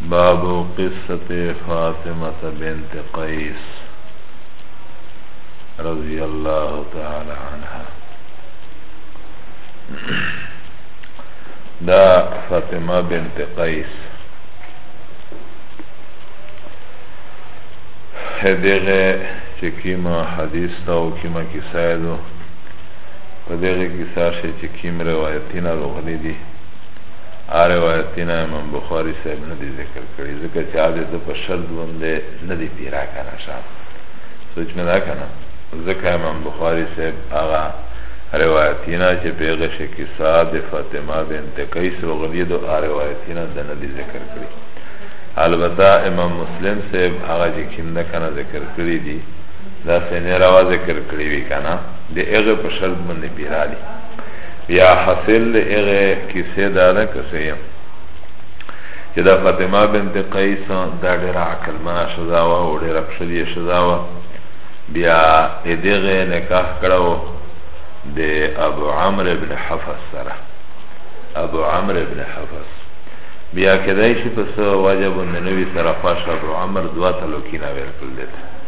باب قصة فاطمة بنت قيس رضي الله تعالى عنها دا فاطمة بنت قيس هدغه چکیما حدیث تاو کیما کسایدو په دغی کیسه کښی چه کیم روایتونه رغلی دی هغه روایتونه امام بخاری صاحب نه دی ذکر کړی ځکه چه هغه د په شرط باندې نه دی پیرا کنه شام سوچ مې دا کنه ځکه امام بخاری صاحب هغه روایتینا چې پیغه شي کیسه د فاطمه بنت قیس رغلی دو روایتینا د نه دي ذکر کړی البته امام مسلم صاحب هغه چې کینده کنه ذکر کړی دي دا سینه روا ذکر کړی وی کنه د هغه په شرط باندې بیرالی بیا حاصل د هغه کیسه دا ده کسه چې دا فاطمه بنت قیس دا ډېر عقل ما شزا وا او ډېر پښدي شزا وا بیا دغه نکاح کړو د ابو عمرو بن حفص سره ابو عمرو بن حفص بیا کدای شي پس واجب ننوي سره فاش ابو عمرو دوا تلو کینه ورکړل دته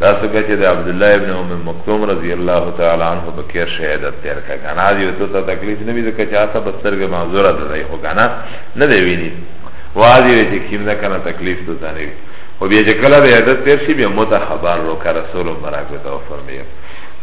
دا سکه چه ده عبدالله ابن ام مکتوم رضی اللہ تعالی عنہ بکیر شهدت تیر که کنا دیو تو تا تکلیف نبی ده کچه آسا بسترگ معذورت ده خو کنا نده وینی وادی وی چه کیم ده کنا تکلیف تو تا نوی و بیا چه کلا ده عدد تیر شی بیا متا خبر رو که رسول مراک بتا و فرمیو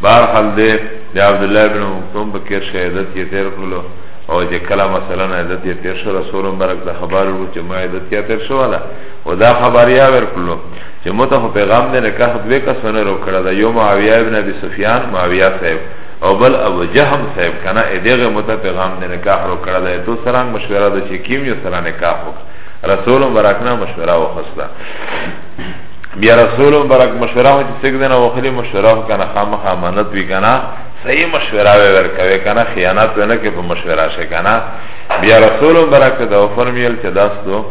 بار خل ده ده عبدالله ابن ام مکتوم بکیر شهدت یه تیر کلو او چې کله مثلا عادت یې تیر شو رسول مبارک د خبر ورو چې ما عادت یې تیر شو ولا او دا خبر یا ور کړو چه متا خو پیغام ده نکاح دوی کسونه رو کرده یو معاویه ابن ابی سفیان معاویه صاحب او بل ابو جهم صاحب کنه ادیغه متا پیغام ده نکاح رو کرده تو سرانگ مشوره ده چه کیم یو سرا نکاح وکر رسول مبرکنا مشوره وخسته بیا رسول مبرک مشوره هو چې څنګه دنه وخلی مشوره کنه خامخ امانت وی کنه صحیح مشوره ور کوي کنه خیانت ونه کې په مشوره شي کنه بیا رسول مبرک دا فرمیل چې داستو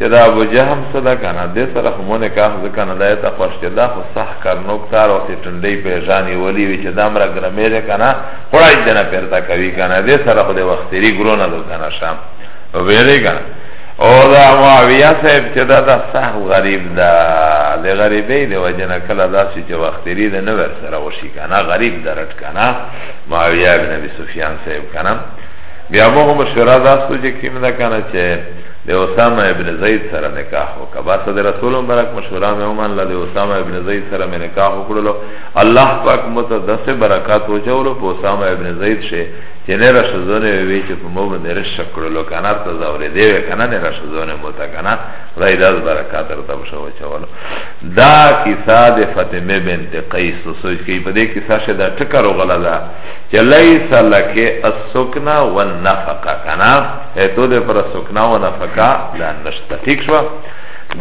چه دا ابو جهم صدا کنا ده سر خمونه کاخ زکنا ده تا خوش چه دا خو صح کرنوک تار وقتی تنده پیجانی ولی وی چه دا مرا گرمه ده کنا خوراج دنا پیرتا کوی کنا ده سر خود وقتیری گرونه دو کنا شام ویلی کنا او دا معاویه صاحب چه دا دا صح غریب دا ده غریبه ده وجنه کلا دا سی چه وقتیری ده نور سر وشی کنا غریب درد کنا معاویه ابن ابی سفیان صاحب کنا بیا مو مشوره داستو چه کم ده کنا چه د اسامه ابن زید سره نکاح وکړه بس د رسول مبارک مشوره مې ومن له اسامه ابن زید سره مې نکاح وکړلو الله پاک مت دس برکات وجولو په اسامه ابن زید شه چې نه راشزونه وی چې په مو باندې رش کړلو کنه ته زورې دی کنه نه راشزونه مو تا کنه راي داس برکات درته شو چولو دا کیسه د فاطمه بنت قیس سوچ کې په دې کیسه شه دا ټکر غلا ده چې لیس لکه السکنا والنفقه کنه ایتو ده پر سکنا و نفقا دا نشتا ٹھیک شوا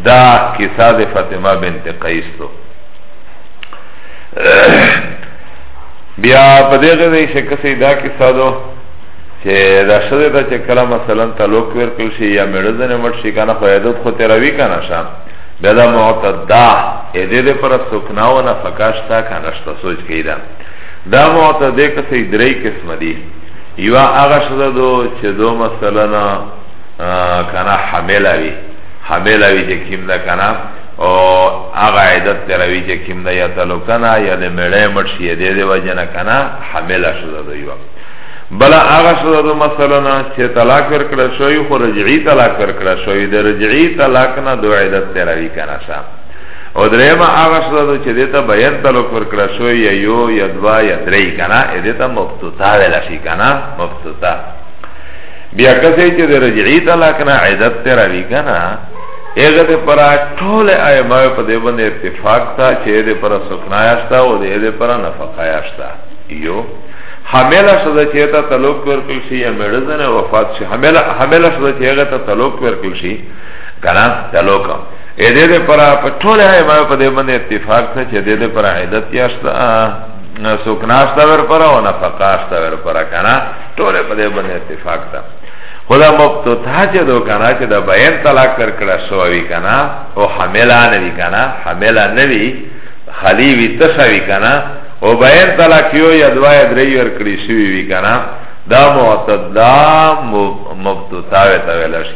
دا کسا ده فاطمه بنت قیس تو بیا په دغه دی چې کسې دا کیسه دو چې دا شده ته چې کله مثلا تعلق ورکړ شي یا مړ ځنه مړ شي کنه خو عیدت خو تیروي کنه شام بیا دا معتدا اې دې دې پر سکنا و نه فکاشتا کنه شته سوچ کیدا دا معتدا کسې درې قسم دي یوا هغه شزه دو چې دو مثلا کنا حامله وي حامله وي چې کیم ده کنا او هغه عیدت تروي چې کیم ده یا تلو کنا یا د مړې مړ شي دې دې وجنه کنا حامله شزه دو یوا بلا هغه شزه دو مثلا چې طلاق ورکړه شوی خو رجعي طلاق ورکړه شوی د رجعي طلاق نه دو عیدت تروي کنا شام او درېما هغه شدا دو چې دیتا بیان تعلق ورکړه شو یا یو یا دوا یا درې کنا ا دیتا مبتوتا ویل شي کنا مبتوتا بیا کسې چې د رجعی طلاق نه عیدت تر وی کنا هغه د پر ټول ائمه په دې باندې اتفاق تا چې د پر سکنایاستا او د پر نفقایاستا یو حمله شدا چې تا تعلق ورکړي شي یا مړزنه وفات شي حمله حمله شدا چې هغه ته تعلق ورکړي شي کنا تعلق اې دې دې پر په ټول هي ما په دې باندې اتفاق څه چې دې دې پر عیدت یاشتا نه سوکناشتا ور پر او نه فقاشتا ور پر کنه ټول په دې باندې اتفاق ده خدا مبتو تا چه دو کنا چه دا بین طلاق کر کرا شووی کنا او حملا نوی کنا حملا نوی خلی وی تشوی کنا او بین طلاق یو یا دوای دری ور کری شوی وی کنا دا معتد دا مبتو تاوی تاوی لشی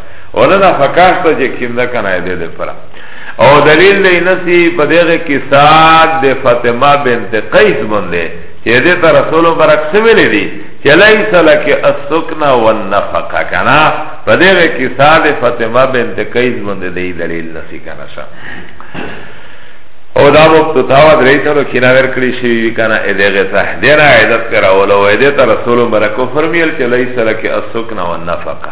ولنا فکاشت جه کم ده کنه ده ده پرا او دلیل ده نسی پا دیغه کساد ده فاطمه بنت قیس بنده چه ده تا رسول برک سویلی دی چه لیس لکی السکن والنفق کنا پا دیغه کساد فاطمه بنت قیس بنده ده دلیل نسی کنه شا او دا وقت تاوا درې تلو کینا ور کړی شي کنه اې دغه ته ډیر عادت کرا ولو اې دې ته رسول برکو فرمیل چې لیس لک السکن والنفقه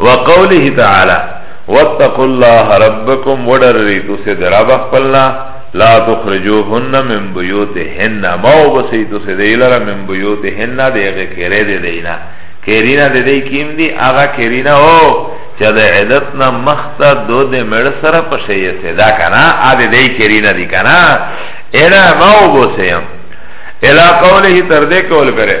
وقوله تعالی واتقوا الله ربکم ودرری تو سید رب خپلنا لا تخرجوهن من بیوتهن ماو بسی تو سید ایلرا من بیوتهن دیغه کره دی دینا کرینا دی دی کیم دی آغا کرینا او چه ده عدت نا مخصا دو ده مر سر پشه سیدا کنا آده ده کرینا دی کنا اینا ماو بو سیم الى قوله ترده کول بره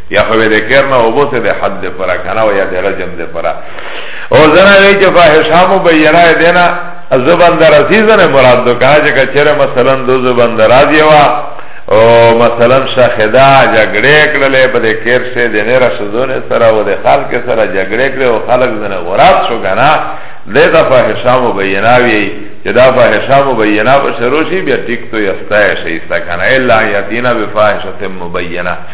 یا خو ده کرنا او بوسه ده حد ده پرا کنا و یا ده رجم ده پرا او زنا وی چه فاحشا مبینه دینا زبان در عزیزن مراد دو کنا چه کچره مثلا دو زبان در آزی و او مثلا شاخدا جګړه کړلې په دې کېر شه د نه رسونه سره او د خلک سره جګړه کړې او خلک زنه غراب شو کنه د دا فاحشه مبینه وی چې دا فاحشه مبینه په شروع شي بیا ټیک تو یستا شي سکنه الا یتینا بفاحشه مبینه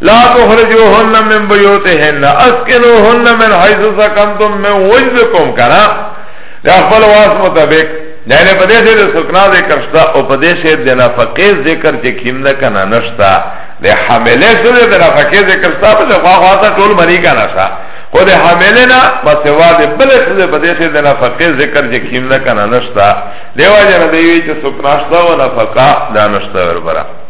لا تخرجوهن من بيوتهن اسكنوهن من حيث سكنتم من وجدكم كنا دا خپل واس مطابق یعنی په دې سره د سکنا ذکر شته او په دې سره د نفقې ذکر چې کیم نه کنه نشته د حمله سره د نفقې ذکر شته په خوا خوا ته ټول مری کنه شته خو د حمله نه په سوا د بل سره په دې سره د نفقې ذکر چې کیم نه کنه نشته دیو جن دی چې سکنا شته او نفقه دا نشته وربره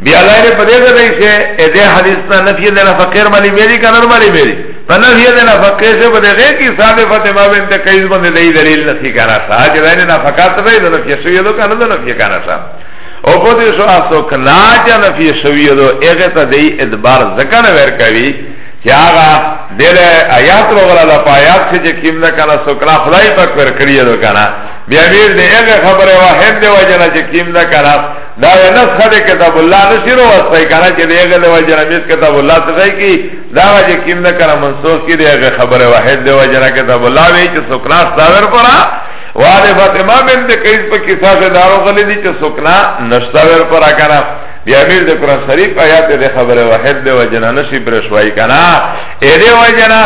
بیا لایره په دې ده دی چې اې دې حدیث نه نفی ده نه فقیر مالی بیری که نر مالی بیری په نفی ده نه فقیر شه په دې غیر کی صاحب فاطمه بنت قیس باندې دی دلیل نسی کنه شا چې دینه نفقات دی ده نفی شوی ده کنه ده نفی کنه شا او په دې شو اسو کنا چې نفی شوی ده هغه ته دی ادبار ذکر ور کوي چې هغه دل آیات وغلا د آیات چې کیم نه کنه سو کنا خدای پاک ور کړی ده کنه بیا ویل دې هغه خبره واحد دی وجنه چې کیم نه کنه دا وی نسخه ده کتاب اللہ نشی رو وصفی کانا چه ده اغل وجنا میز کتاب اللہ تخی کی دا وجه کم ده کانا منصوص کی ده اغل خبر واحد ده وجنا کتاب اللہ وی چه سکنا استاور پرا والی فاطمہ بن ده قیز پا کسا سے دارو غلی دی چه سکنا نشتاور پرا کانا بیا امیر ده قرآن شریف آیات ده خبر واحد ده وجنا نشی پرشوائی کانا ایده وجنا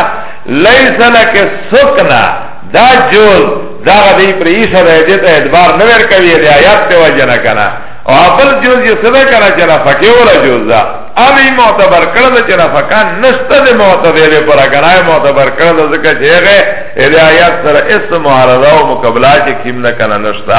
لیس لک سکنا دا جوز دا غدی پر عیسی د دې ته اعتبار نه ور کوي د آیات په وجه نه کنه او خپل جوز یې سره کنه چې نفقه ولا جوز دا اوی معتبر کړل چې نفقه نشته د معتبر پر کنه معتبر کړل ځکه چې هغه د آیات سره اس معارضه او مقابله چې کیم نه کنه نشته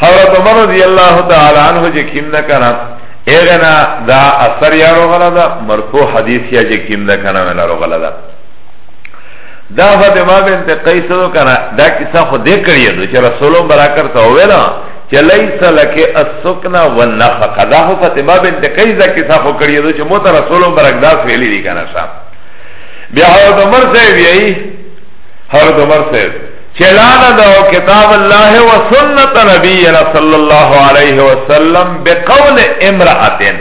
حضرت عمر رضی اللہ تعالی عنہ جے کم نہ کنا اغنا دا اثر یا رو غلا دا مرفوع حدیث یا جے کم نہ کنا منا رو غلا دا دا فاطمہ بنت قیس دو کنا دا کسا خو دے کریے دو چھ رسول برا کرتا ہوئے نا چھ لیس لکے السکنا والنفق دا خو فاطمہ بنت قیس دا کسا خو کریے دو چھ موتا رسول برا دا فیلی دی کنا شا بیا حضرت عمر صاحب یہی حضرت عمر صاحب چلان دا کتاب الله و سنت نبینا صلی اللہ علیہ وسلم بقول امرأتن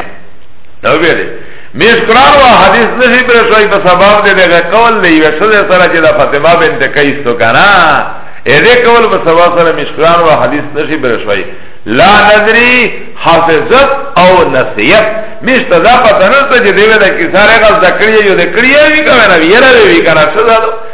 نو بیده میش قرآن و حدیث نشی پر شوی پا سباب ده ده قول ده یو شده سره چه ده فاطمه بنت قیس تو کنا ایده قول پا سباب سره میش قرآن و حدیث نشی پر شوی لا ندری حافظت او نصیت میش تا ده پتا نرسا چه دیوه ده کساره غز ده کریه یو ده کریه وی کنه ویره وی کنه شده ده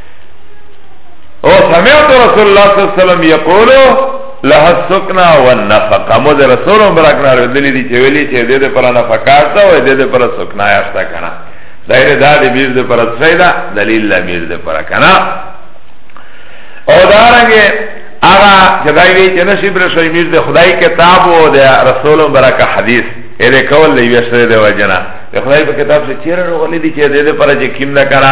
او سمعت رسول الله صلی الله علیه وسلم یقولو له السکنا والنفقه مو ده رسول مبارک نه ردلی دی چې ویلی چې دې دې پر نفقات او دې دې پر سکنا یاشتا کنه دایر دا دې میر دې پر سیدا دلیل لا میر دې پر کنه او دارنګه اغا جدای وی چې نشي پر شوی میر دې خدای کتاب او دې رسول مبارک حدیث اې کول دی وسره دې وجنا خدای په کتاب سے چیرې روغلی دی چې دې دې پر چې کیم نه کنه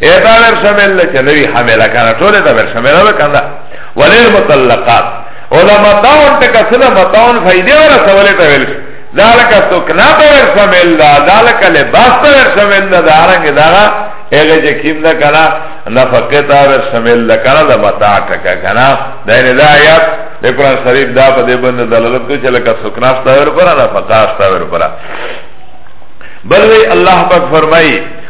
ایتا بیر شمیل لچه نوی حمیل کانا طول ایتا بیر شمیل بکانا ولیل مطلقات اولا مطاون تکا سلا مطاون فیده ورا سولی تا ویلش دالکا سکنا تا بیر شمیل دا دالکا لباس تا بیر شمیل دا دارنگ دارا ایغی چه کم دا کانا نفقه تا بیر شمیل دا کانا دا مطاع تکا کانا دا این دا آیات د قران شریف دا په دې باندې دلالت کوي چې لکه سکناس تاور پر نه فقاس تاور پر بل وی الله پاک فرمایي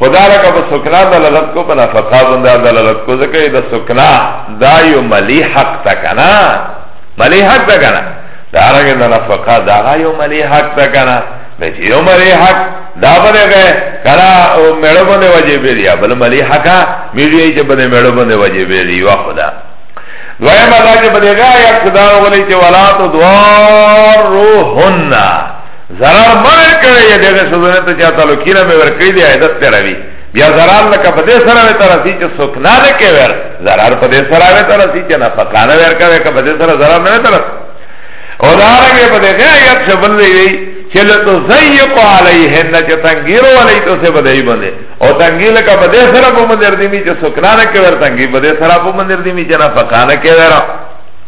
خدا لکه په سکنا دلالت کو په نفقه باندې دلالت کو ځکه دا سکنا دا یو ملی حق تا کنه ملی حق تا کنه دا رنګه د نفقه دا یو ملی حق تا کنه به چې یو ملی حق دا باندې غه کلا او مړو باندې واجب دی بل ملی حق میږي چې باندې مړو باندې واجب دی وا خدا دویم دا چې باندې غا یا خدا ولې چې ولات دوار روحنا ضرر مه ورکړی یا دغه سزونه ته چا تعلقی نه مې ورکړی دی عیدت ته راوي بیا ضرر لکه په دې سره وي تر چې څوک نه نه کې ور ضرر په دې سره وي تر چې نه فقانه ور کوي که په دې سره ضرر نه تر او دا رنګ په دې کې یو څه بل دی چې له تو زیق علیهن چې تنګیر ولې تو څه بدای باندې او تنګیر لکه په دې سره په مندر دی چې څوک نه نه کې ور تنګیر په دې سره په مندر دی چې نه فقانه کې ور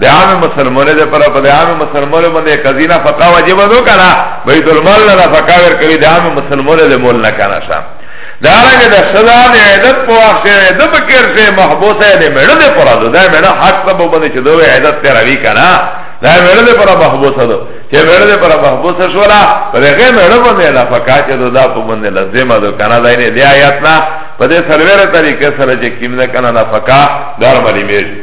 د عام مسلمانانو لپاره په عام مسلمانانو باندې قضینا فقا واجب ده کنه بیت المال نه فقا ور کوي د عام مسلمانانو له مول نه کنه شام دا رنګه د صدا د عیدت په وخت د بکر سے محبوس ہے د مړه د پر ده دا مړه حق ته باندې چې دوه عیدت ته راوي کنه دا مړه د پر محبوس ده چې مړه د پر محبوس شولا په هغه مړه باندې لا فقا چې دا په باندې لازمه ده کنه دا نه دی آیات نه په دې سروره طریقې سره چې کیمنه کنه نه فقا دار ملي میږي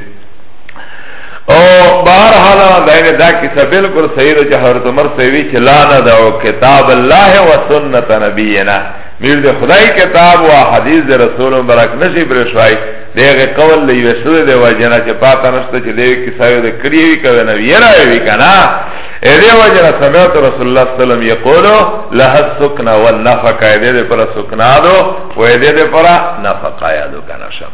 او بهر حالا دائم دا کسا بلکل صحیح دا چه حضرت عمر صحیوی چه لا ندعو کتاب اللہ و سنت نبینا میر ده خدای کتاب و حدیث ده رسول مبرک نشی برشوائی دیگه قول ده یو شده ده وجنا چه پاتا نشتا چه دیوی کسایو ده کریوی کده نبینا وی کنا ایده وجنا سمیت رسول اللہ سلم یقولو لها سکنا والنفقا ایده ده پر سکنا دو و ایده ده پر نفقا یادو کنا شم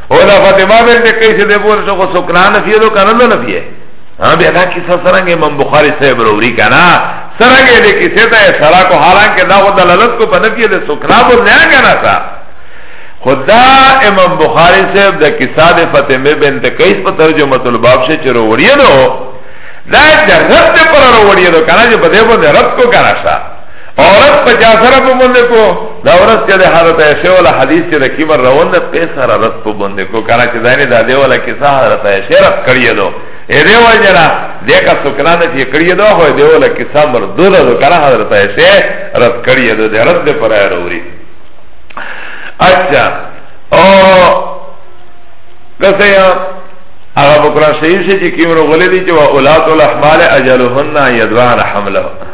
اولا فاطمه بنت قیس دې بول شو کو سکنا نفی دو کنه نه نفی ها بیا دا کیسه سرنګ امام بخاری صاحب وروړي کنه سرنګ دې کیسه ته سرا کو حالانکه دا خو دلالت کو په نفی دې سکنا بول نه کنه تا خدا امام بخاری صاحب د کیسه د فاطمه بنت قیس په ترجمه الباب شه چرو وړي نو دا د رد پر وروړي نو کنه چې په دې باندې رد کو کنه عورت په جاسره په بنده کو دا عورت چې د حضرت عائشه ولا حدیث چې د کیمر روان ده په سره رات په بنده کو کنه چې دانه د دې ولا کیسه حضرت عائشه رات کړی دو اې دی وجنا دیکا سکنانه چې کړی دو هو دی ولا کیسه مر دو دو کنه حضرت عائشه رات کړی دو د رات په پر اوري اچھا او کته یا هغه بکرا شریف چې کیمر غلې دي چې اولاد الاحمال اجلهن یدوان حملهن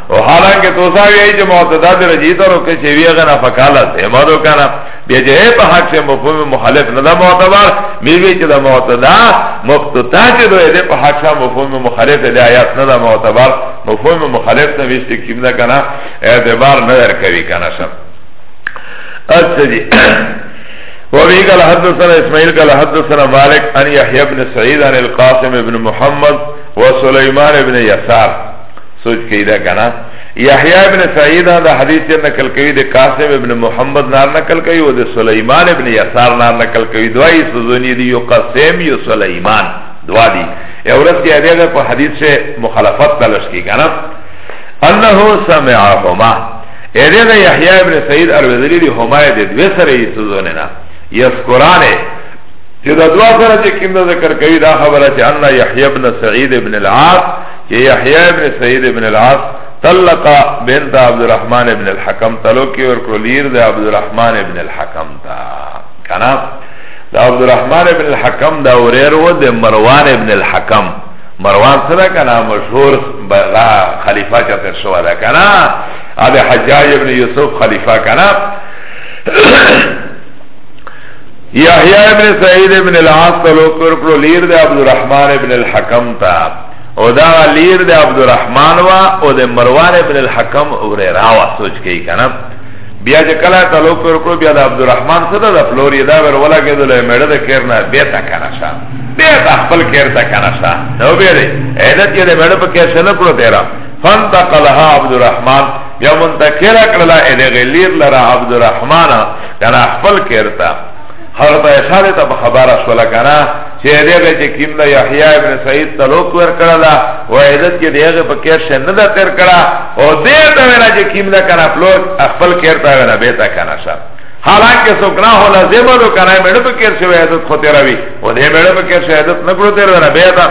او حالانکه توساوی ای چه معتدد رجیتا رو که چه ویغه نفکالت امادو کنا بیا چه ای پا حق چه مفهوم مخالف ندا معتبر بیوی چه دا معتدا مبتتا چه دو ایده پا حق چه مفهوم مخالف ایده آیات ندا معتبر مفهوم مخالف نویشتی کم دا کنا اعتبار ندر کبی کنا شم اچھا جی وابي قال حدثنا اسماعيل قال حدثنا مالك عن يحيى بن سعيد عن القاسم بن محمد وسليمان بن يسار سوچ کئی دا کنا یحیی ابن سعید دا حدیث چه نکل کئی ده قاسم ابن محمد نار نکل کئی و ده سلیمان ابن یسار نار نکل کئی دوائی سزونی دی یو قاسم یو سلیمان دوا دی اورس کی ادیه ده پا حدیث چه مخالفت تلش کی کنا انہو سمعاهما ادیه ده یحیی ابن سعید اروزلی دی هما ده دوی سره یو سزونی نا یذکرانه چه ده دوا سره چه کم ده ذکر کئی دا خبره چه انہ یحیی ابن سعید ابن العاص چه یحیی ابن سعید ابن العاص طلقا بنت عبد الرحمن ابن الحکم طلقی ورکو لیر ده عبد الرحمن ابن الحکم تا کنا ده عبد الرحمن ابن الحکم ده وریر و ده مروان ابن الحکم مروان سره کنا مشهور خلیفہ چا تر شوا ده کنا ابی حجاج ابن یوسف خلیفہ کنا یحیی ابن سعید ابن العاص طلقی ورکو لیر ده عبد الرحمن ابن الحکم تا او دا لیر د عبدالرحمن وا او د مروان ابن الحکم اوریرا وا سوچ کئی کنا بیا چې کله تعلق پر کړو بیا د عبدالرحمن سره د فلوری دا ور ولا کېدل مړه د کیرنا بیتا کنا شا بیتا خپل کیرتا کنا شا نو بیا دې عیدت یې مړه په کې شنه کړو تیرا فانتقلها عبدالرحمن بیا منتقل کړل اې د غلیر لرا عبدالرحمن کنا خپل کیرتا حضرت عائشہ دې ته خبر شول کنه چې دغه چې کیم دا یحیی ابن سعید تعلق ور کړل او عزت کې دغه په کې شه نه دا تر کړه او دې ته وینا چې کیم دا کنه خپل خپل کېر تا وینا به تا کنه شه حالانکه سکنا هو لازم له کنه مړ په کې شه عزت خو تیر وی او دې مړ په کې شه عزت نه کړو تیر وینا به تا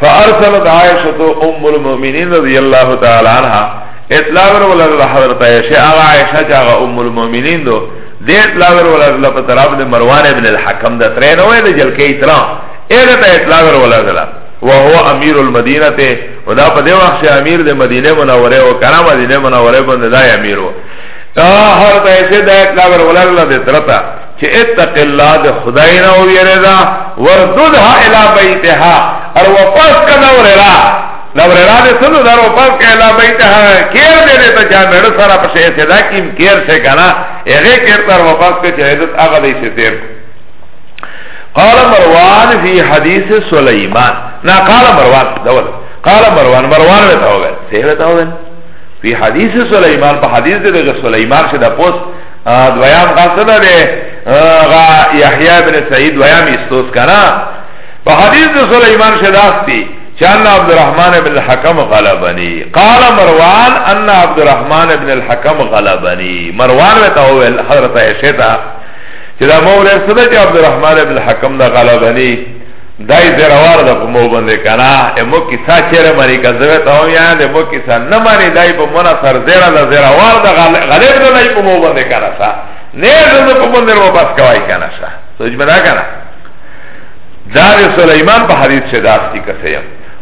فارسلت عائشه ام المؤمنین رضی الله تعالی عنها اطلاع ورول حضرت عائشه عائشه چې ام المؤمنین دو دیت لاور ولازلا پا طرف دی مروان ابن الحکم دا ترین ہوئے دی جلکی اترا ایغا تا ایت لاور ولازلا وهو امیر المدینه تی و دا پا دی وقت امیر دی مدینه منوره و کنا مدینه منوره بند دا امیر و هر تا ایسی دا ایت لاور ولازلا دی ترتا چه اتق اللہ دی خدای نو ویرده ورددها الى بیتها اور وفاس کنو رلا نوررا دې سلو زرو پس که لا بیته کیر دې دې ته چا میړه سره په شې صدا کیم کیر شې کنه هغه کیر تر واپس کې چې عزت هغه دې شې تیر قال مروان فی حدیث سلیمان نا قال مروان دول قال مروان مروان وتا ہوئے سے وتا ہوئے فی حدیث سلیمان په حدیث دې د سلیمان شه د پوس دویام قصد دې غا یحیی بن سعید دویام استوس کنا په حدیث د سلیمان شه داستی چان عبد الرحمن ابن الحکم غلبنی قال مروان ان عبد الرحمن ابن الحکم غلبنی مروان وتا اول حضرت عائشہ تا چې دا مو ورسده چې عبد الرحمن ابن الحکم دا غلبنی دای زروار د مو باندې کنا امو کیسا چیرې مری کزوی تا او یا د مو کیسا نه مری دای په منا سر زرا د زروار د غلب نه لای په مو باندې کنا سا نه زو په باندې رو بس کوي کنا سا سوچ بنا کنا دار سلیمان په حدیث سے داستی کسے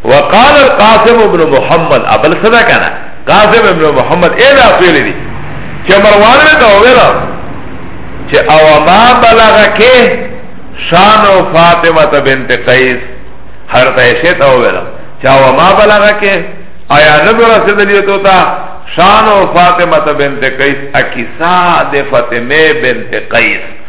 وقال القاسم ابن محمد ابل صدا کنا قاسم ابن محمد اے دا سویلی دی چه مروان میں تو ویلا چه او ما بلغ کے شان و فاطمہ بنت قیس حضرت عیشی تو ویلا چه او ما بلغ کے آیا نبی رسید لیو تو تا شان و فاطمہ بنت قیس اکیسا دے فاطمہ بنت قیس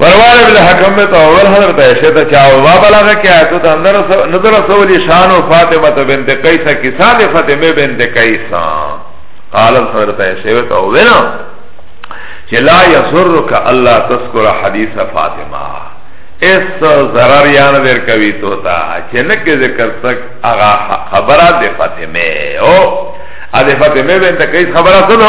مروان ابن حکم میں تو اول حضرت عائشہ تا چاہو بابا لگا کہ آیتو تا نظر سولی شانو فاطمہ تو بنت قیسا کسا دے فاطمہ بنت قیسا قالت حضرت عائشہ تو اولا چه لا یسرک اللہ تذکر حدیث فاطمہ اس ضرر یان در کوي تو تا چې نه کې ذکر تک هغه خبره د فاطمه او د فاطمه بنت قیس خبره څه ده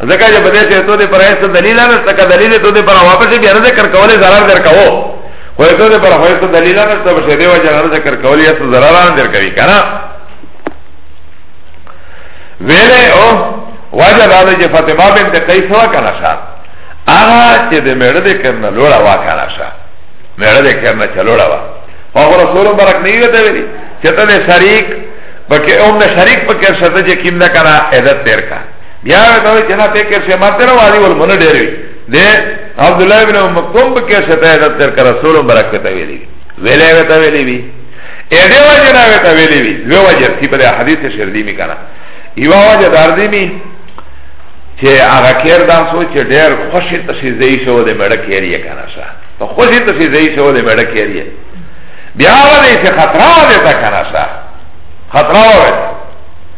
ځکه چې په دې کې ته دې پر هیڅ دلیل نه شته که دلیل ته دې پر واپس بیا نه ذکر کولې ضرر در کوو خو ته دې پر هیڅ دلیل نه شته په دې وجه نه ذکر کولې هیڅ ضرر نه در کوي کنه ویلې او وجه دا چې فاطمه بنت قیس وا کنه شا هغه چې دې مړ دې کنه لوړا وا کنه شا مړ دې کنه چلوړا وا هغه رسول مبارک نه ویته ویلي چې ته دې شریک پکې اومه شریک پکې شته چې کیم نه کنه عزت تیر کا بیا ته وی جنا ته کې شه ماته راوالي ول مون ډېر وی د عبد الله ابن مکتوم په کې شه ته د تر کر رسول برکت ویلی ویلې وته ویلی وی اې دې وجه نه وته ویلی وی دوه وجه چې په حدیث شر دی می کنه یو وجه دار دی می چې هغه کېر دا سوچ چې ډېر خوشی تشي زئی شو د مړ کېریه کنه شه په خوشی تشي زئی شو د مړ کېریه بیا ولې چې خطر ده تا کنه شه خطر وره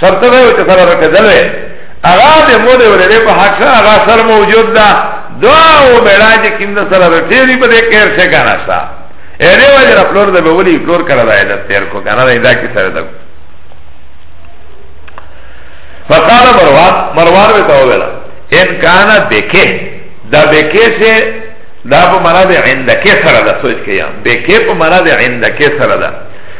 شرط ده وچه سر رکدل وی اغا ده مو ده ورده پا حق سر اغا سر موجود ده دعا و میڑا جه کم ده سر رتیری پا ده کیر شکانا شا ایده وجه را پلور ده بولی پلور کرده ایده تیر کو کانا ده ایده کی سر ده فقال مروان مروان به تو ویلا ان کان بکه دا بکه سے دا په معنا د عندکه سره دا سوچ کیا بکه په معنا د عندکه سره دا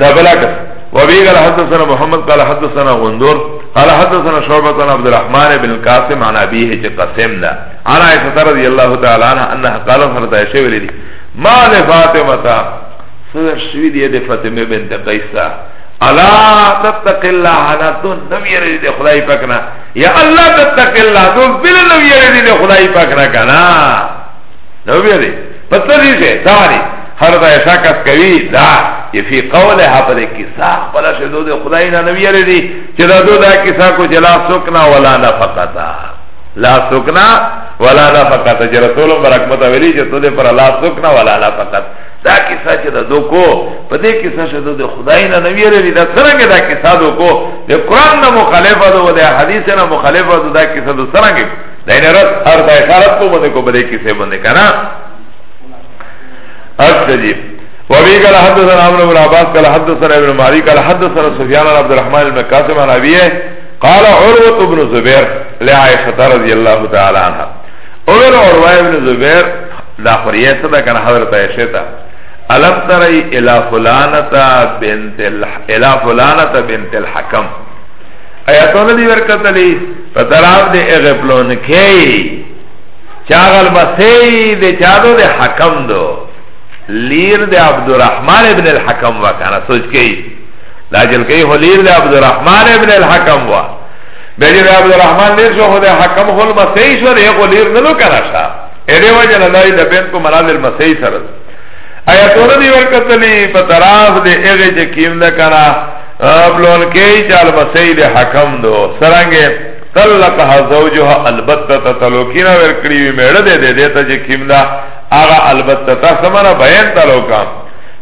دا بلا کس وبه قال حدثنا محمد قال حدثنا غندور قال حدثنا شعبة عن عبد الرحمن بن القاسم عن أبيه چه قسم دا عن عائشة رضي الله تعالى عنها أنها قال فرد عائشة ولدي ما لفاطمة صدر شوی دی دی فاطمه بنت قیسا الا تتق الله انا تو نم یری دی خدای پاک نا یا الله تتق الله تو بل نم یری دی خدای پاک نا کنا نو بیا دی پتہ دی سے داری هر دا ایسا کس کوي دا چې فی قولها پر کیسا خپل شه دو د خدای نه نبی لري دي چې دا دو دا کیسا کو جلا سکنا ولا نفقتا لا سکنا ولا نفقتا چې رسول مبارک مت ویلي چې تو دې پر لا سکنا ولا نفقتا دا کیسا چې دا دو کو په دې کیسا شه دو د خدای نه نبی لري دا څنګه دا کیسا دو کو د قران نه مخالفه دو د حدیث نه مخالفه دو دا کیسا دو څنګه دین رد هر دا اشارت کو بنده کو بده کسی بنده کنا اچھا جی وابی قال حدثنا عمرو بن عباس قال حدثنا ابن مالي قال حدثنا سفيان عن عبد الرحمن بن قاسم عن ابيه قال عروه بن زبير لعائشه رضي الله تعالى عنها اول عروه بن زبير دا خریه صدا کنا حضرت عائشه تا الم ترى الى فلانه بنت الى فلانه بنت الحكم ایتونه دی ورکتلی په طرف د هغه پلون کې چاغل بسی د چادو د حکم دو لیر د عبدالرحمن ابن الحکم وا کنه سوچ کې دا جل کې هو لیر د عبدالرحمن ابن الحکم وا بلی د عبدالرحمن لیر شو خو د حکم خو بسی شو د هغه لیر نه لو کنه شا اړې وجه نه لای د بنت کو مراد المسی سره ایتونه دی ورکتلی په طرف د هغه چې کیم نه کنه پلون که چال مسیل حکم دو سرنگه طلقها زوجها البته تطلقینا ورکړي وي مړه دې دې ته چې کیم دا هغه البته تا سمره بیان تلوکا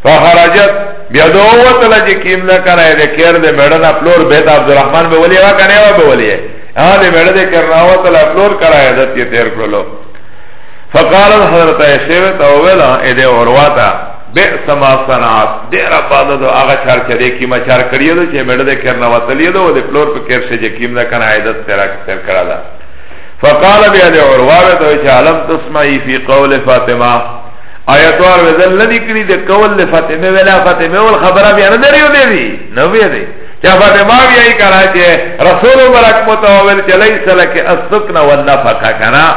فخرجت بیا دو وتل چې کیم نه کنه دې کېر دې مړه نه پلور بیت عبدالرحمن به ولي وا کنه وا به ولي ها دې مړه دې کرنا وتل پلور کرایا دې تیر کړلو فقال حضرت عائشہ تو ویلا اې دې اورواتا بئس ما صنعت دیر آباد دو آغا چار چده کیم چار کریه دو چه مڑه ده کرنا وطلیه دو و ده پلور پا کرشه جه کیم ده کن عیدت سرک سر کرده فقال بیا ده عرواب دو چه علم تسمعی فی قول فاطمه آیتوار وزل ندی کری ده قول ده فاطمه ولا فاطمه والخبره بیا ندریو ده دی نویه ده چه فاطمه بیا ای کرا چه رسول مبرک متوابل چه لیس لکی السکن والنفقه کنا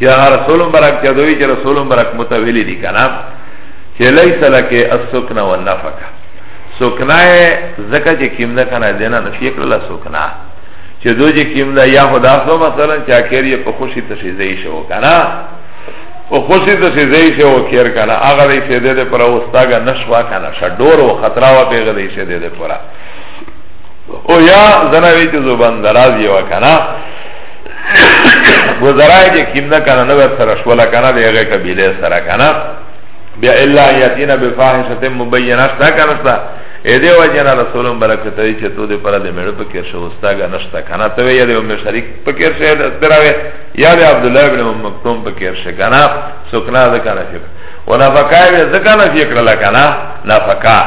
یا رسول مبارک چې دوی چې رسول مبارک متویل دي کنه چې لیس لک السکن والنفق سکنا زکه چې کیم نه کنه دینا نه فیک له سکنا چې دوی چې کیم نه یا خدا سو مثلا چې اخر یې په خوشی تشیزې شو کنه او خوشی ته سی زی شه و کیر کنه آغا دی شه ده ده پرا استاگا نشوا کنه شدور و خطراوا پیغ دی شه ده ده پرا او یا زنوی چه زبان دراز یو کنه گزرای جه کم ده کنه نو سر شولا کنه ده اغه قبیله سر کنه بیا الا یتینا بفاحشه مبینه شتا کنه شتا ایده وجه نه رسولم برکته ای چه تو ده پر ده میڑو پکر شو استاگا نشتا کنه تو یا ده ام شریک پکر شو دراوه یا ده عبدالله ابن ام مکتوم پکر شو کنه سکنا ده کنه شو و نفقای ده کنه شو کنه نفقای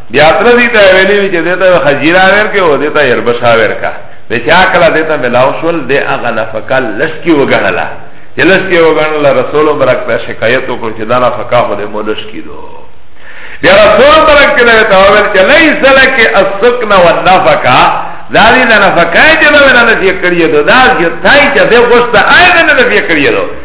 بیا تر دې ته ویلې چې دې ته خجیرا ورکه او دې ته یربشا ورکه د چا کله دې ته ملاو شول دې هغه نفقه لشکی وګڼله چې لشکی وګڼله رسول مبارک ته شکایت وکړ چې دا نفقه خو دې مو لشکی دو بیا رسول مبارک ته ته وویل چې لیس لک السکن والنفقه دا دې نه نفقه چې دا نه دې کړی دو دا چې تای چې دې غوښته آی نه دې کړی دو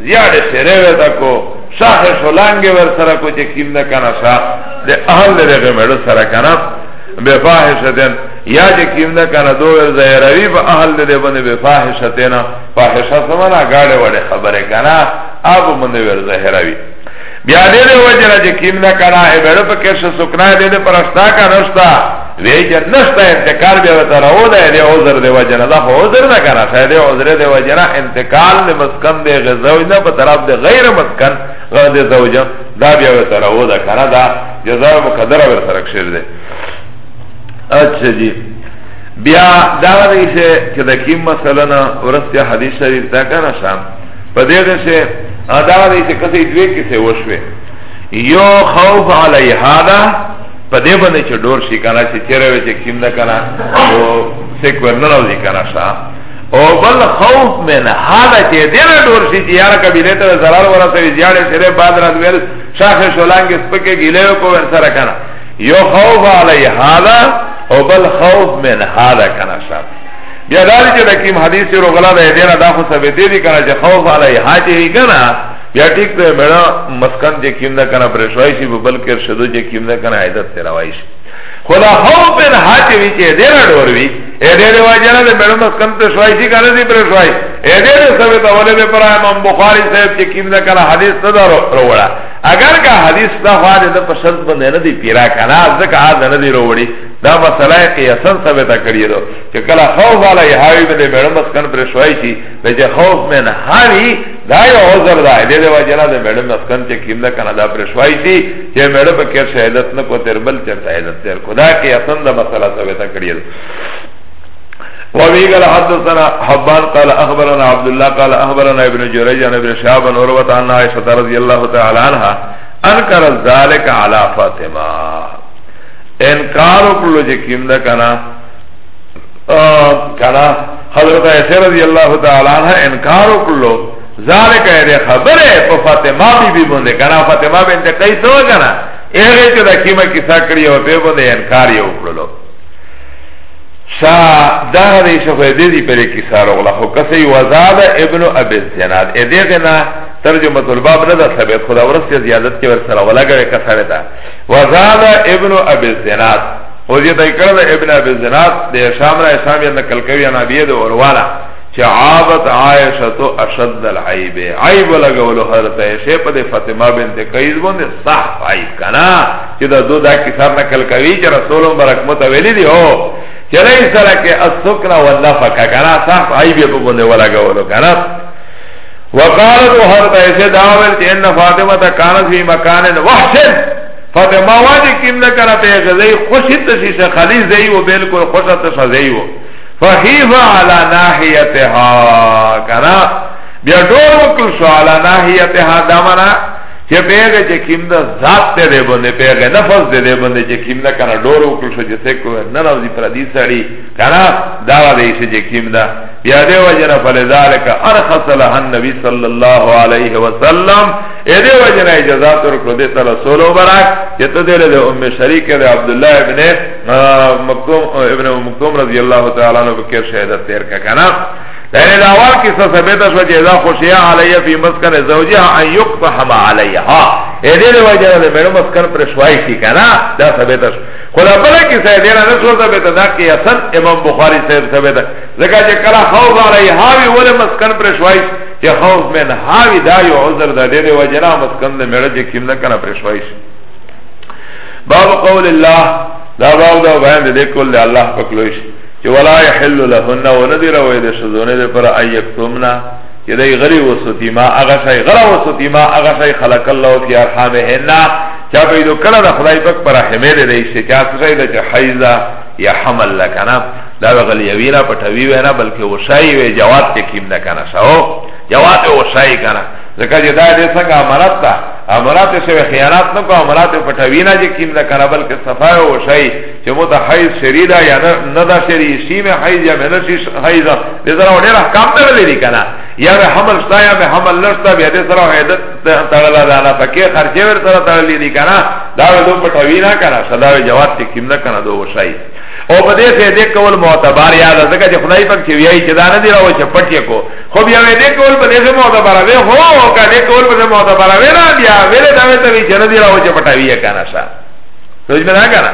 زیاد سره ودا کو شاخ شولانګ ور سره کو چې کیم نه کنه شا د اهل دغه مړ سره کنه به فاحشتن یا چې کیم نه کنه دو ور زهروی په اهل دې باندې به فاحشتن فاحشه سمنا گاډه وړه خبره کنه اب من ور زهروی بیا دې دې وجه نه چې کیم نه کړه هې بېړه په کې څه سکنه دې دې پرستا کا نشتا وی چې نشتا انتقال بیا وته راو ده دې عذر دې وجه نه دا خو عذر نه کړه شه دې عذر دې وجه نه انتقال دې مسکن دې غزوی نه په طرف دې غیر مسکن غو دې زوجه دا بیا وته راو ده کړه دا جزاء مقدره ور سره کشر دې اچھا جی بیا دا دې چې د کیم مثلا ورسته حدیث شریف دا کنه شام په دغه سه ادا دې چې کته دوی کې سه وشوي یو خوف علی هذا په دې باندې چې ډور شي کنه چې چیرې وي چې کیم نه کنه او سیک ورنه راځي کنه شا او بل خوف من هذا چې دې نه ډور شي چې یاره کبیره ته zarar ورته زیاده سره بعد رات ویل شاخ شولانګ سپکه ګیله کو ور سره کنه یو خوف علی هذا او بل خوف من هذا کنه شا بیا دا چې د کیم حدیث یو غلا ده دینه دا خو ثابت دي کنه چې خوف علی حاجه کنه بیا ټیک ته مړه مسکن چې کیم نه کنه پرشوي شي بلکې شدو چې کیم نه کنه عیدت ته راوي شي خدا خوف ان حاجه وی چې دینه ډور وی اې دې دی واجه نه مړه مسکن ته شوي شي کنه دې پرشوي اې دې ثابت اوله به پر امام بخاری صاحب چې کیم نه کنه حدیث ته دا وروړه اگر کا حدیث دا خاله د پسند باندې نه دی پیرا کنه ځکه آ نه دی وروړي دا مسله قیاسن ثابت کړی چه کلا خوف والا یه حاوی بنده میڑم مسکن پر شوائی شی ده چه خوف من حاوی دا یو عذر دا ده ده واجنا ده میڑم مسکن چه کم ده کنا دا پر شوائی شی چه میڑم پر کر شهدت نکو تر بل چر شهدت تر کدا که اصلا ده مسئلہ سویتا کرید وابي قال حدثنا حبان قال اخبرنا عبد الله قال اخبرنا ابن جريج عن ابن شهاب عن عروه عن عائشه رضي الله تعالى عنها انكر ذلك على فاطمه انکار وکړو چې کیم ده کنه کنا حضرت عائشہ رضی اللہ تعالی عنہ انکار وکړو ذالک دې خبره په فاطمه بی بی باندې کنا فاطمه بنت قیس و کنا هغه چې د کیمه کیسه کړی او په باندې انکار یې وکړو شا دا دې شفه دې دې پر کیسه راغله خو کسي وزاد ابن ابي زناد دې غنا ترجمه الباب نه ده ثابت خدا ورسته زیادت کې ور سره ولاګره کسره ده وزاد ابن ابي الزناد او دې تای کړه ابن ابي الزناد د شام را شام یې نقل کوي انا بيد اوروانا چې عابت عائشه تو اشد العيب عيب لګولو حضرت عائشه په فاطمه بنت قیس باندې صح عيب کنا چې دا دو دا کثار نقل کوي چې رسول مبارک متولی دی او چې لای سره کې السکنا والنفقه کنا صح عيب په باندې ولا غولو کنا وقالت او حضرت عائشہ دا ویل چې ان فاطمه ته کانت فی مکان وحشن فاطمه واجی کیم نه کنه ته غزی خوشی ته شیشه خلی زی و بالکل خوشا ته شزی و فخیف علی ناحیتها کنا بیا ډور وکړ شو علی ناحیتها دمنا چې پیغه چې کیم دا ذات ته دی باندې پیغه نفس دې دی باندې چې کیم دا کنه ډور وکړ شو چې څه کو نه راځي پر دې سړی کنه دا دې چې کیم دا بیا دی وجنا فلذالک ارخص له النبی صلی الله علیه وسلم ای دی وجنا اجازه ورکړه د رسول مبارک چې ته دې له ام شریک د عبد الله ابن مکتوم ابن مکتوم رضی الله تعالی عنہ کې شهادت تیر کا کنه دین الاول کسا ثبت شو چه اذا خوشیا علی فی مسکن زوجها ان یقتحم علیها ایدین وجه ده میرو مسکن پر شوائی سی کنا دا ثبت شو خدا بلا کسا ایدین نسو ثبت دا قیاسن امام بخاری صاحب ثبت ذکا چه کلا خوف آرائی حاوی ولی مسکن پرشوائی چه خوف من حاوی دا یو عذر دا دیده و جنا مسکن دا میڑا چه کم نکنا پرشوائی شی باب قول اللہ دا باب دا بیان دا دیکھ کل دا اللہ پکلوئی شی چه ولا یحل لهن و ندر و ایده شزونه دا پر ایکتمنا چه دا غری و سوتی ما اغا شای غرا و سوتی ما اغا شای خلق اللہ فی ارحامهن چا پیدو کلا دا خدای پک پر حمیل دیشتی چا سشای دا چه حیز دا یا حمل ده کنه دا بغل یوی را پټوی وی نه بلکه وشای وی جواب ته کیم نه کنه سو جواب وشای کنه ځکه چې دا دې څنګه امارت ده امارت سره خیانت نه کو امارت پټوی نه چې کیم نه کنه بلکه صفای وشای چې مو ته حیز شری ده یا نه ده شری سی مه حیز یا نه سی حیز دې سره ډېر احکام ته لري کنه یا به حمل شتا یا به حمل نشتا بیا دې سره عیدت تړلا دا نه پکې خرچه ور سره تړلې دي کنه دا ولو پټوي نه کنه صدا جواب ته کیم نه کنه دوه شای او په دې ته دې کول معتبر یاد ځکه چې خدای پاک چې ویای چې دا نه دی راو چې پټی کو خو بیا دې کول په دې معتبر وي هو کله کول په دې معتبر وي نه بیا ویل دا ته وی چې نه دی راو چې پټوي کنه شا روز نه نه کنه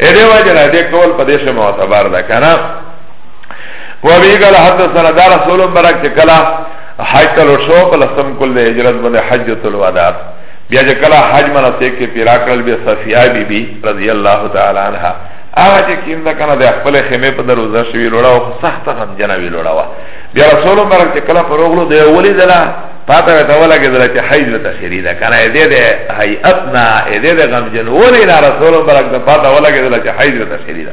اې دې وجه نه دې کول په دې معتبر ده کنه وبه قال حدثنا دار رسول برك كلا حج تلو شو په لسم کل ده هجرت بند حجت الوداد بیا جه کلا حج مناسک که پیرا کرل بیا صفیه بی بی رضی اللہ تعالی عنها آغا چه کم ده کنه ده اخفل خیمه پا در روزه شوی لوڑا و سخت غم جنوی لوڑا و بیا رسول مرک چه کلا پروغلو ده اولی دلا پاتا ویتا ولا که دلا چه حیز لتا شری ده کنه ایده ده حیعتنا ایده ده غم جنوی نا رسول مرک ده پاتا ولا که دلا چه حیز لتا شری ده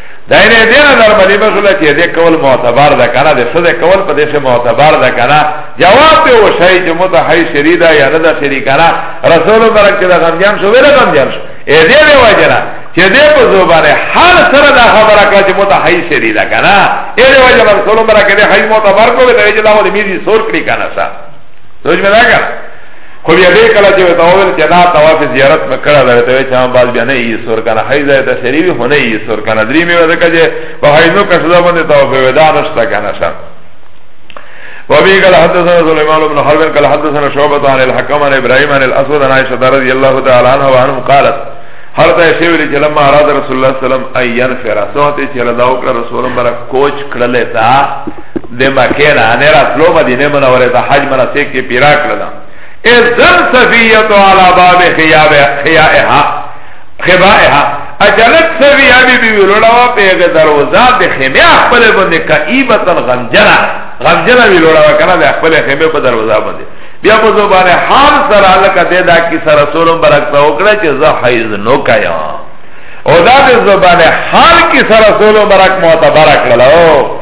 داینه دې نظر باندې مسله چې دې کول معتبر ده کنه دې صد کول په دې سه معتبر ده کنه جواب ته و شای چې متحی شریدا یا نه ده شری کنه رسول برک چې دا غمجان شو ویل غمجان شو اې دې دې وجنا چې دې په زبانه حال سره دا خبره کړه چې متحی شریدا کنه اې دې وجنا رسول برک دې حی معتبر کو دې چې دا ولې میږي سور کړی کنه صاحب سوچ مې دا کړه خو بیا دې کله چې وته اول چې دا طواف زیارت مې کړه دا ته چې ما باز بیا نه یې سور کنه حیزه ته شریف هو نه یې سور کنه درې مې وځه کجه په حیزو کښه باندې طواف ودا نشته کنه شه وابي قال حدثنا سليمان بن حرب قال حدثنا شعبة عن الحكم عن ابراهيم عن الاسود عن عائشة رضي الله تعالى عنها وعنهم قالت هر دا شی ویل چې لما اراد رسول الله صلی الله علیه وسلم ايان فرا سوته چې لداو کړ رسول الله برک کوچ کړل تا د مکه نه نه راتلو مدینه منوره ته حج مناسک کې پیرا کړل اذن صفیه علی باب خیاب خیائها خبائها اجلت صفیه بی بی ولولا وا په هغه دروازه د خیمه خپل باندې کایبتن غمجنا غمجنا ولولا وا کنه د خپل خیمه په دروازه باندې بیا په زبانه حال سره لکه د دا کی سره سولم برکت وکړه چې زه حیز نو کایا او دا د زبانه حال کی سره سولم برکت معتبر کړلو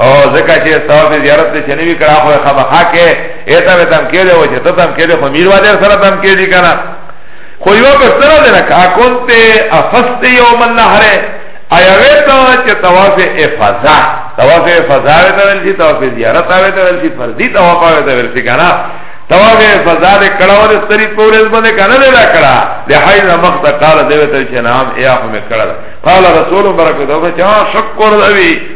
او ځکه چې ثواب زیارت ته چنوي کړه خو خامخا کې اته به تم کې دی او چې ته تم کې دی خو میر والے سره تم کې دی کنه خو یو په سره ده نه کا کونته افست یوم النهر ایا وته چې طواف افاظه طواف افاظه ته ول شي طواف زیارت ته ول شي فرضي طواف ته ول شي کنه طواف افاظه دې کړه ور ستري پورز باندې کنه نه کړه د حیز مخت قال دیوته چې نام ایا هم کړه قال رسول برکت او چې شکر دوی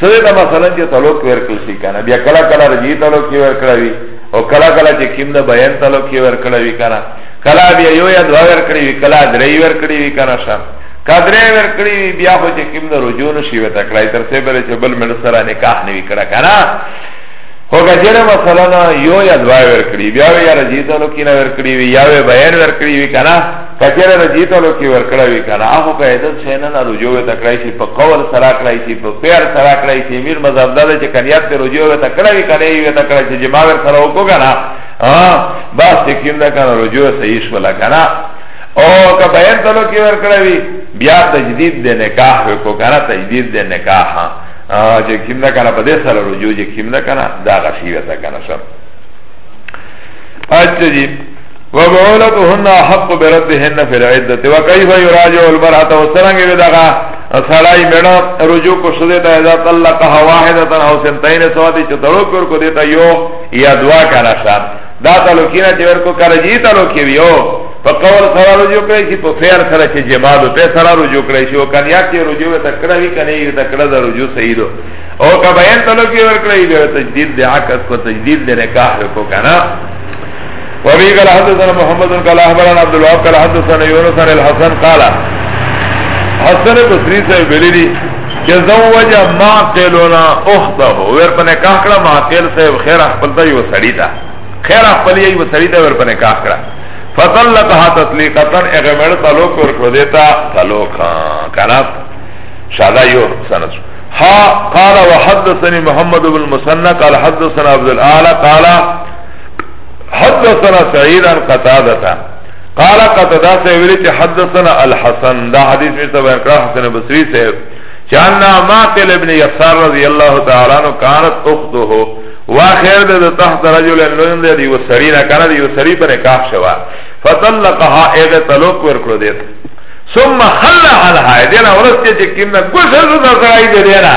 سره دا مثلا چې تعلق ورکړل شي کنه بیا کلا کلا رجی تعلق کې ورکړل وي او کلا کلا چې کیم دا بیان تعلق کې ورکړل وي کنه کلا بیا یو یا دوا ورکړل وي کلا درې ورکړل وي کنه شام کدرې ورکړل وي بیا خو چې کیم دا رجوع نشي وته کړای تر څه بل چې بل مل سره نکاح نه وکړه کنه خو کجره مثلا یو یا دوا ورکړي بیا یا رجی تعلق کې نه ورکړي وي یا بیان ورکړي وي کنه کچره رجیت ولو کی ورکړه وی کنه هغه په عزت شینه نه رجوع ته کړای شي په قول سره کړای شي په پیر سره کړای شي میر مذهب دا چې کنیات ته رجوع ته کړه وی کنه یو ته کړای شي جما ور سره وکړه کنه ها بس یقین دا کنه رجوع صحیح شو لا کنه او که بیان تلو کی ورکړه وی بیا تجدید د نکاح وکړه کنه تجدید د نکاح ها چې کیم نه کنه په دې سره رجوع چې کیم نه کنه دا غشیوه تا کنه سر اچھا جی وبعولتهن حق بردهن في العدة وكيف يراجع المرأة وسرنگ بدغا سړای میړه رجوع کو شده ته اذا طلقها واحده او سنتين سوادي چې تړو پر کو دیتا یو یا دوا کنه شان دا تعلقینا چې ورکو کړه جی تعلق یو په قول سره رجوع کړی شي په فعل سره چې جماع دو په سره رجوع کړی شي او کنیا چې رجوع ته کړه وی کنه یو ته کړه دا رجوع صحیح دو او کبه ان تعلق ورکړی دی تجدید د عکس کو تجدید د نکاح کو کنه وبه قال حدثنا محمد قال اخبرنا عبد الوهاب قال حدثنا يونس عن الحسن قال حسن بصری سے بلی دی کہ زوج معقلنا اخته ور پر نکاح کړه معقل سے خیر خپل ته یو سړی تا خیر خپل یو سړی ته ور پر نکاح کړه فطلقها تطليقا اغه مړ طلاق ور کړ دیتا طلاق کنا شادا یو سند ها قال وحدثني محمد بن مسنى قال حدثنا عبد الاعلى قال حدثنا سعید عن قتادتا قال قتادا سیولی چه حدثنا الحسن دا حدیث میرتا بیان کرا حسن بصری سیب چه انا ماقل ابن یسار رضی اللہ تعالی عنہ کانت اختو ہو واخر ده ده تحت رجل لون ده دیو سری نکنه دیو سری پر نکاح شوا فطلقها ایده طلق ورکلو دیت ثم خلع الها دینا ورسته چه کم ده گوشه ده ده سرائی ده دینا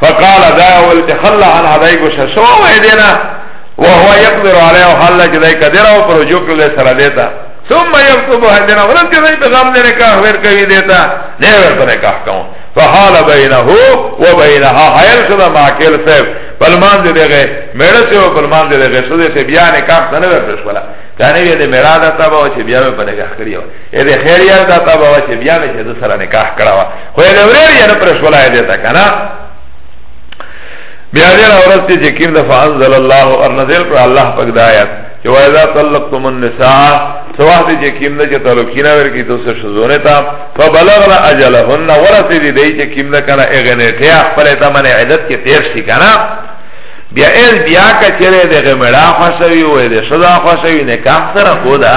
فقال دا اول چې خلا عن هدای کو شو وای دینا وهو يقدر عليه حال چې دای قدر او پر جو کړل سره دیتا ثم يكتب هدنا ورته چې دای پیغام دې نکاح ور کوي دیتا نه ور پر نکاح کوم فحال بينه وبينها حيل شدا ماکل صاحب پلمان دې دغه میړه چې او پلمان دې دغه سوده ته بیا نکاح نه ورته شولا کنه یې دې میړه دا تا به چې بیا په نکاح کړیو اې دې خیر یې دا تا به چې بیا مې چې سره نکاح کړاوه خو یې لورې یې نه پرشولای دی تا کنه بیا دې اورس دې چې کیم د فانزل الله اور نزل پر الله پاک د آیات چې وایذا طلقتم النساء سواه دې چې کیم نه چې تعلق کینا ور کی دوسه شزونه تا فبلغنا اجلهن ورته دې دې چې کیم نه کنه اغنه ته خپل ته من عدت کې تیر شي کنه بیا ال بیا کچره دغه مړه خوشوي وې دې صدا خوشوي نه کا سره خدا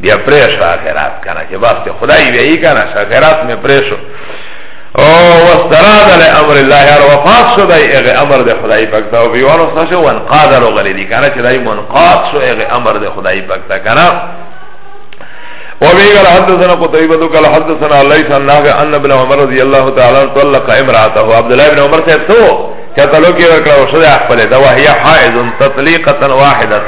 بیا پریش دا خیرات کنا چه باس چه خدای بیئی کنا شا خیرات می پریشو او واستراد علی امر الله هر وفات شو دای اغه امر ده خدای پاک تا او بیوانو ساشو وان قادر او غلی دی کنا چه دای منقاد شو اغه امر ده خدای پاک تا کنا وبه قال حدثنا قتيبة قال حدثنا ليس عن نافع عن ابن عمر رضي الله تعالى عنه طلق امراته عبد الله بن عمر سے تو چتلو کی ورکڑا وشد اخفل دا وهي حائز تطليقة واحدة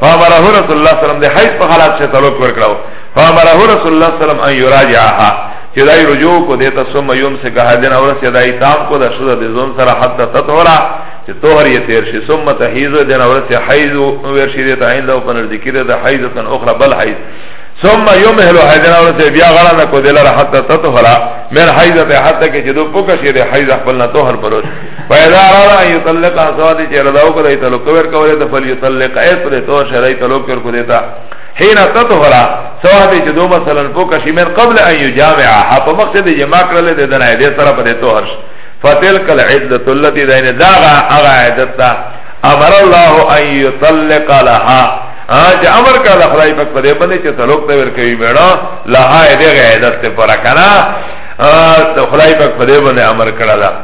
فامره رسول الله سلام ده حیث په حالات سے تعلق ورکړو فامره رسول الله سلام ان یراجعها چې دای رجوع کو دیتا سم یوم سے کہا دین اور سے دای تام کو د شذ د زون سره حتا تطورا چې طهر یې تیر شي ثم تحیز دین اور سے حیز ور شي دیتا عین لو پنر ذکر د حیز تن اخرى بل حیز ثم يوم هلو حیدنا اور سے بیا غلا نہ کو دلر حتا تطورا من حیز ته حتا کې چې دو پوکا شي د حیز خپل نه طهر پروت فاذا اراد ان يطلق ازواجه چه رداو کده طلاق ور کوله ده فل يطلق ايت ده تو شرعي طلاق ور کوده تا حين تطهرا سواده چه دو مثلا فوق شمن قبل ان يجامعها په مقصد جماع کړل ده دنا دې سره په تو هرش فتلك العده التي دين داغا اغا عدتا امر الله ان يطلق لها اج امر کا لخدای پک پدې باندې چې طلاق ته ور کوي میړه لها دې عدت پر کنا خدای پک پدې باندې امر کړل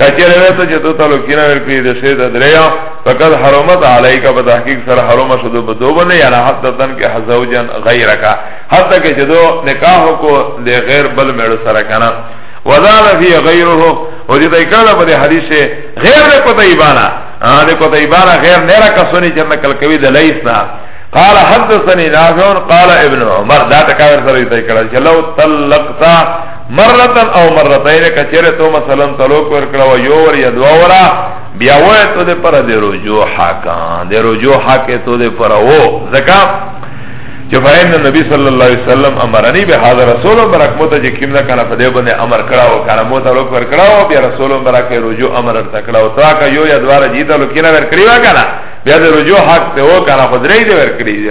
کچره وته چې ته تعلق کینه ورکړي د شه د دریا فقط حرمت علیک په تحقیق سره حرمه شدو په دوه نه یعنی حتی تن کې حزوجن غیرک حتی کې چې دو نکاح کو د غیر بل مړ سره کنه وذال فی غیره او دې دای کله په حدیث غیر د کوتیبانا د کوتیبانا غیر نه را کسونی چې نقل کوي د لیسنا قال حدثني نافع قال ابن عمر دا تکاور سره دې کړه چې لو طلقتا مرتن او مرتین کچره تو مثلا طلاق ورکړه و یو ور یا دوا ورا بیا وای ته د پر د رجوع حق د رجوع حق ته د پر و زکا چې فین نبی صلی الله علیه وسلم امرنی به حاضر رسول برک مت چې کیم نه کنه په دې باندې امر کړه او کنه مو ته روک ور کړه او بیا رسول برک رجوع امر ورته کړه او تا کا یو یا دواره جیته لو کینه ور کړی و کنه بیا د رجوع حق ته و کنه خدای دې ور کړی دی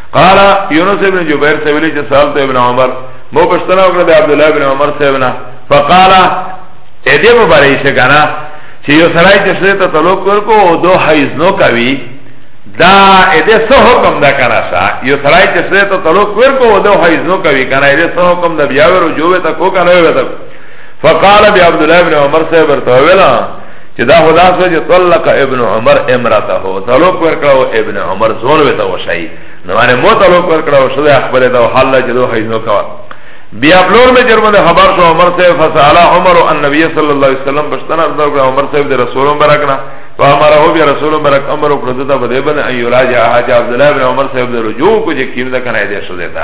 قال یونس ابن جبیر سے ویلی چه سالت ابن عمر مو پشتنا وکړه د عبد الله ابن عمر صاحب نه فقال اې دې مبارک شه کنه چې یو سړی چې سره ته تعلق ورکو او دو حیز نو کوي دا اې دې څه حکم دا کنه شا یو سړی چې سره ته تعلق ورکو او دو حیز نو کوي کنه اې دې څه حکم دا بیا ورو جوه تا کو کنه وې تا فقال بی عبدالله ابن عمر صاحب ارتویلا چه دا خدا سو چه طلق ابن عمر امرته هو طلق ورکڑو ابن عمر زون ویتا وشای نوانه مو طلق ورکڑو شده اخبر دا حال چه دو حیزنو کوا بیا پلور میں جرمن خبر شو عمر صاحب فسالا عمر و النبی صلی اللہ علیہ وسلم بشتنا ردو کرا عمر صاحب دے رسولوں برکنا فامره بیا رسول برک امر و کردتا بدے بند ان یراجع حاج عبداللہ بن عمر صاحب دے رجوع کو جے کیم دا کنا ایدے شو دیتا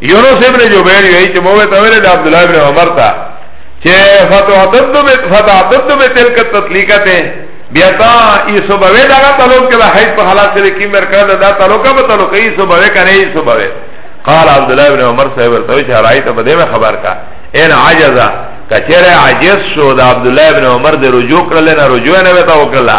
یونس ابن جبیر یی چې موه ته ویل د عبد الله ابن عمر ته چې فتعتد به فتعتد به تلک تطلیقته بیا تا ایسو بوی داگا تلوک کلا حید پا حالات سلی کیم برکرد دا تلوکا با تلوکا ایسو بوی کنه ایسو بوی قال عبدالله ابن عمر صاحب ارتوی چه رائی تا بده میں خبر کا این عجزا کچر عجز شو دا عبدالله ابن عمر ده رجوع کرلنا رجوع نویتا وکرلا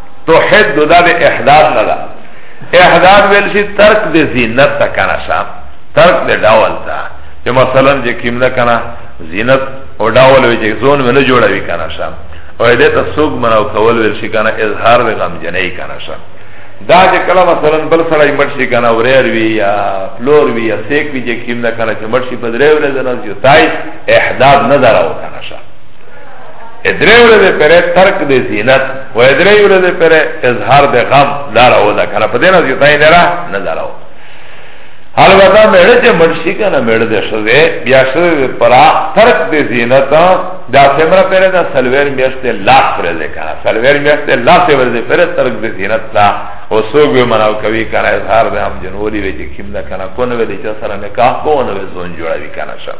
تحد دا ده احداد ندا احداد ویلشی ترک ده زینت تا کنا شا ترک ده داول تا چه مثلا جه کم ده کنا زینت او داول وی چه زون منو جوڑا وی کنا شا او ایده تا سوگ منو کول ویلشی کنا اظهار ده غم جنه کنا شا دا چې کله مثلا بل سړی مړ شي کنه وریر وی یا فلور وی یا سیک وی چې کیم نه کنه چې مړ شي په درې ورځې نه یو تای احداد نه دراو کنه شه ادره ورده پره ترک ده زینت و ادره ورده پره اظهار ده غم داره او ده کنه پا دینا زیتای نره نداره او البته مړه چې مرشي کنه مړه ده شوه بیا شوه پرا ترک دې زینت دا سمرا پره دا سلویر میشته لاس پر دې کنه سلویر میشته لاس پر دې پر ترک دې زینت تا او سوګ به مناو کوي کنه اظهار به هم جنوري وی چې کیم نه کنه کو نه وی چې سره نکاح کو نه وی زون جوړوي کنه شپ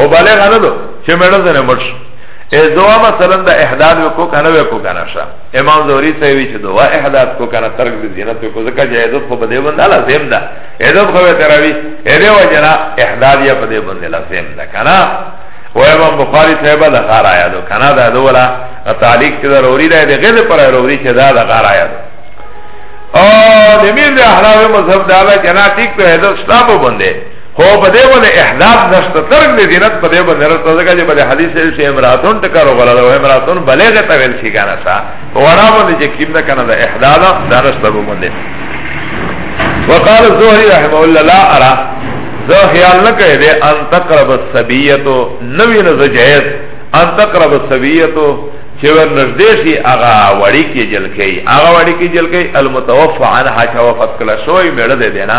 او بالغ نه دو چه مړه زنه مرش ای دوا مثلا دا احداد وکو کنه وکو کنه شا امام زوری سوی چه دوا احداد کو کنه ترک دی زینت وکو زکا چه ایدوب خو بده بنده لازم ده ایدوب خو تراوی ایده و جنا احداد یا بده بنده لازم ده کنه و امام بخاری صحبه ده غار آیا دو کنه ده دولا تعلیق چه ده روری ده ده غیر پر روری چه ده ده غار آیا دو او دمیر ده احلاوی مذہب دالا چه نا ٹیک تو ایدوب شتابو بنده هو په دې باندې احداث نشته ترک دې دینت په دې باندې رته ځکه چې په حدیث یې شی امراتون ټکر وغلا دا امراتون بلغه ته ویل شي کنه سا ورا باندې چې کیم نه کنه دا احداث دا نشته به باندې وقال الزهري رحمه الله لا ارى زه خیال نه کوي دې ان تقرب السبیتو نوی نه زجایز ان تقرب السبیتو چې ور نږدې شي هغه وړي کې جلکې هغه وړي کې جلکې المتوفى عنها شوفت کلا شوی مړ دې دینا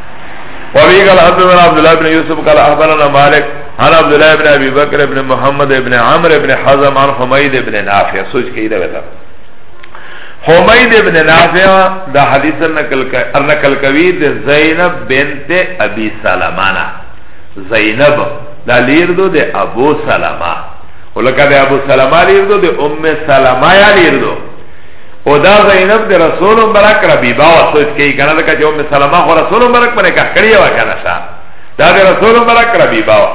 وابي قال حدثنا عبد الله بن يوسف قال اخبرنا مالك عن عبد الله بن ابي بكر بن محمد بن عمرو بن حزم عن حميد بن نافع سوچ کې دا وتا حميد بن نافع دا حدیث نقل نقل کوي د زینب بنت ابي سلمانا زینب دا لیر دو د ابو سلمہ ولکه د ابو سلمہ لیر دو د ام سلمہ یا لیر دو او دا زینب د رسول مبارک ربیبا او سوچ کی کنه دا چې ام سلمہ خو رسول مبارک باندې کا کړی و کنه شا دا د رسول مبارک ربیبا و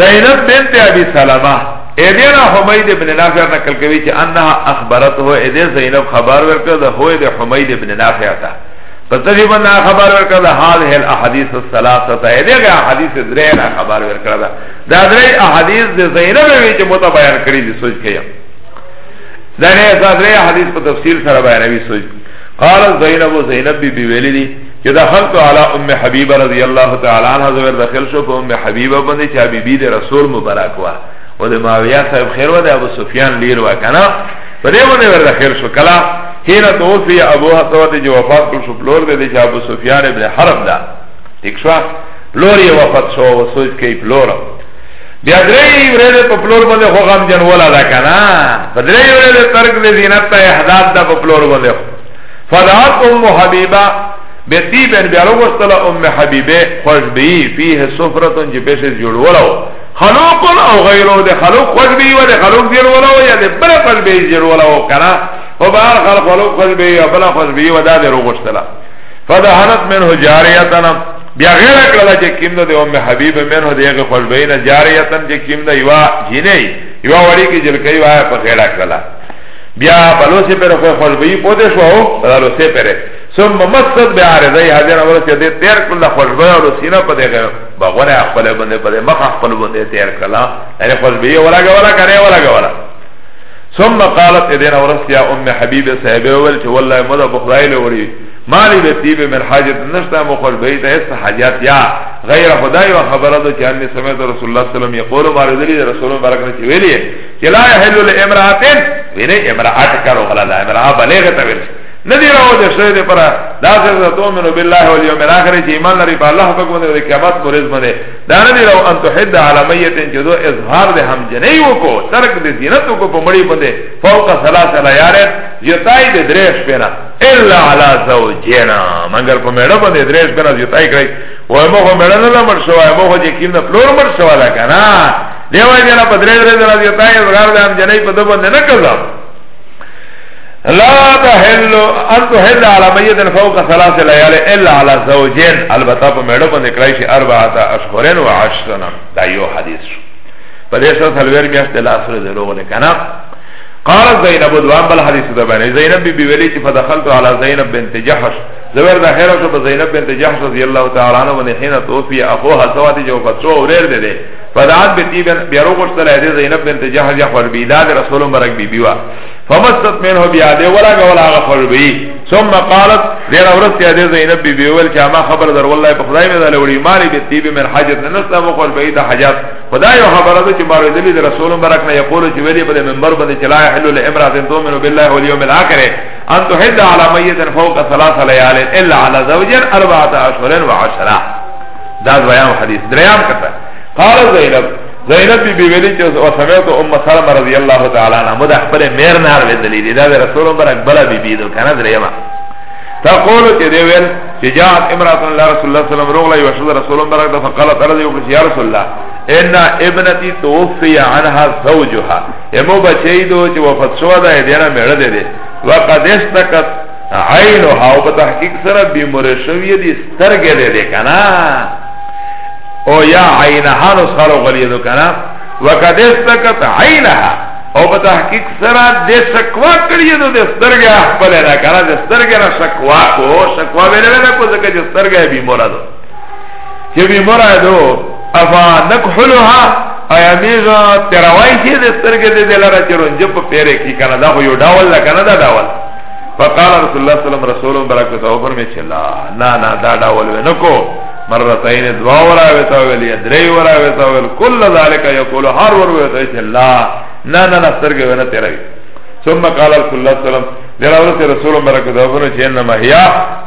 زینب بنت ابي سلمہ ایدینا حمید ابن نافع نقل کوي چې انها اخبرته ایدی زینب خبر ورکړه د هو د حمید ابن نافع ته پتوی بنا خبر ورکړه د هاذه الاحاديث الثلاثه ایدیغه احادیث درې نه خبر ورکړه دا درې احادیث د زینب وی چې متباین کړی دي سوچ کړئ دنه صدره حدیث په تفصیل سره بیانوي سوچ قال زینب زینب بی بی ویلی دی چې دخلت علی ام حبیبه رضی الله تعالی عنها زبر داخل شو په ام حبیبه باندې چې حبیبی د رسول مبارک وا او د معاویه صاحب خیر و د ابو سفیان لیر وا کنه په دې باندې ور داخل شو کلا هینا توفی ابو حتوت جو وفات کړ شو پلور دې چې ابو سفیان ابن حرب دا ٹھیک شو لور یې وفات شو او سوچ کې پلور بیا درې ورځې په پلور باندې خو غم جن ولا دا کنه په درې ورځې ترک دې زینت ته احداث دا په پلور باندې فدعت ام حبیبه بیتی بن بیارو گوستل ام حبیبه خوش بی فیه صفرتون جی پیش جوڑ ولو خلوقن او غیرو ده خلوق خوش بی و ده خلوق جیر ولو یا ده بلا خوش بی جیر ولو کنا و بار خلق خلوق خوش بی و بلا خوش بی و ده ده رو گوستل فدهنت منه جاریتنا بیا غیر کړل چې کیم ده د ام حبیب منه د هغه خوشبین جاریتن چې کیم ده یوا جینې یوا وړي کې جل کوي وای په خیره کړل بیا بلوسی پر خو خوشبی پوده شو بلوسی پر ثم مست بعارضه حاضر اول چې دې تیر کړل خوشبی او سینا په دغه بغونه خپل باندې په مخ خپل باندې تیر کړل یعنی خوشبی ولاګه ولا کرے ولاګه ولا ثم قالت اذن ورث يا ام حبيب صاحب اول چې والله مده بخدای له وری مالی به تیبه من حاجت نشتا مخور بیت ایست حاجت یا غیر خدای و خبره دو چه انی سمیت رسول اللہ سلم یقول مالی دلی رسول مبارک نچه ویلی چه لا یحلو لی امراتین ویلی امرات کرو غلا لا امرات بلیغ تاویل ندی راو ده شده ده پرا دا سرزا تومنو بالله والیوم الاخر چه ایمان لاری پا اللہ پاک منده ده قیامت مریض منده دا ندی راو ان تحد علا میتین چه دو اظهار ده هم جنیو کو ترک ده زینتو کو پا مڑی منده فوق سلاس لیارت جتای ده دریش پینا الا علی زوجنا مگر په مړه باندې درې شپه نه زیاتای کړی وای مو خو مړه نه لمر شو وای مو خو چې کیم نه پلور مر شو ولا کنه دیو جنا په درې درې نه زیاتای زغار د ام جنې په دبن نه کړم لا تحل ان تحل على ميت فوق ثلاث ليال الا على زوجين البته په مړه باندې کړی شي اربعه اشهرن و عشرن دا یو حدیث شو په دې سره څلور میاشتې لا سره زلوغه کنه قال زینب دوام بل حدیث ده بنی زینب بی بی ولی چی فدخلت علی زینب بنت جحش زبر ده خیره شو زینب بنت جحش رضی اللہ تعالی عنہ ونی حین توفی اخوها سواتی جو فتسو اوریر ده ده فدعات بی بیارو قشتل ایده زینب بنت جحش یا خور بی داد رسول مرک بی بیوا فمستت منه بیاده ولا گولا آغا خور بی ثم قالت دیر ورست ایده زینب بی بیوال چا ما خبر در والله بخدای مدال وری مالی بی تیب من حاجت ننستا مخور بی ده حاجت خدا یو خبره ده چې بارو دلی د رسول مبارک نه یقول چې ویلي په منبر باندې چې لا يحل لامرأة ان تؤمن بالله واليوم الاخر ان تحد على ميت فوق ثلاث ليال الا على زوج اربعه اشهر وعشرة دا دویام حدیث دریام کته قال زینب زینب بی بی ویلی چې او سمعت ام سلمہ رضی الله تعالی عنها مده خپل میر نار ویلی دا رسول مبارک بلا بی بی دو کنه دریمه تقول چې دی ویل چې جاءت امراه الله رسول الله صلی الله علیه وسلم رغله یو شذ رسول الله برکته فقالت ارض یو یا رسول الله ان ابنتی توفی عنها زوجها امو بچی دو چې وفات شو ده دیره مړه ده ده وقد استقت عینها او په تحقیق سره بیمور شوی دي سترګې ده ده کنه او یا عینها نو سره غلی دو کنه وقد استقت عینها او په تحقیق سره د شکوا کړی نو د سترګې خپل نه کړه د سترګې نه شکوا کو شکوا ویل نه کو ځکه چې سترګې به مورا دو چې به مورا دو افا نکحلها ایا میزا تروای چې د سترګې د دلاره چې رنج په پیره کې کنه دا خو یو ډاول نه کنه دا ډاول فقال رسول الله صلی الله علیه وسلم رسول برکته او فرمایي چې لا نه نه دا ډاول ونه کو مرتين دوا وراوتا ویل یا درې وراوتا ویل کل ذالک یقول هر ور ویتا چې لا نه نه نسترګ ونه تیروي ثم قال رسول الله صلی الله علیه وسلم دراوت رسول مبارک دا ونه چې انما هي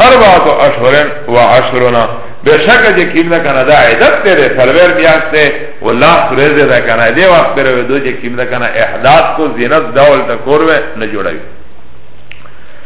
اربعه اشهر و عشرنا بشک چې کیمنا کنه دا عدت تیرې سرور بیاسته والله سرزه دا کنه دی وخت پر ودو چې کیمنا کنه احداث کو زینت داول تکور و نه جوړوي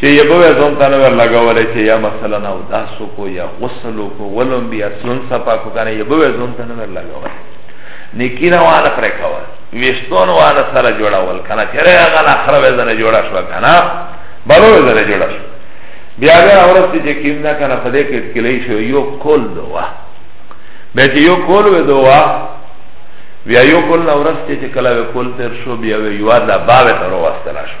چه یه بوی زون تنور لگوله چه یا مثلا او داسو کو یا غسلو کو ولن بی اصلون سپا کو کنه یه بوی زون تنور لگوله نیکی نوانه پرکوه ویشتون وانه سره جوڑا ول کنه چره اغا نخره وزنه جوڑا شو کنه بلو وزنه جوڑا شو بیا بیا ورستی چه کم نه کنه پده کت کلی شو یو کل دوا بیا چه یو کل و دوا بیا یو کل نه ورستی چه کلا و کل تر شو بیا و یوار دا باوه تر وستلا شو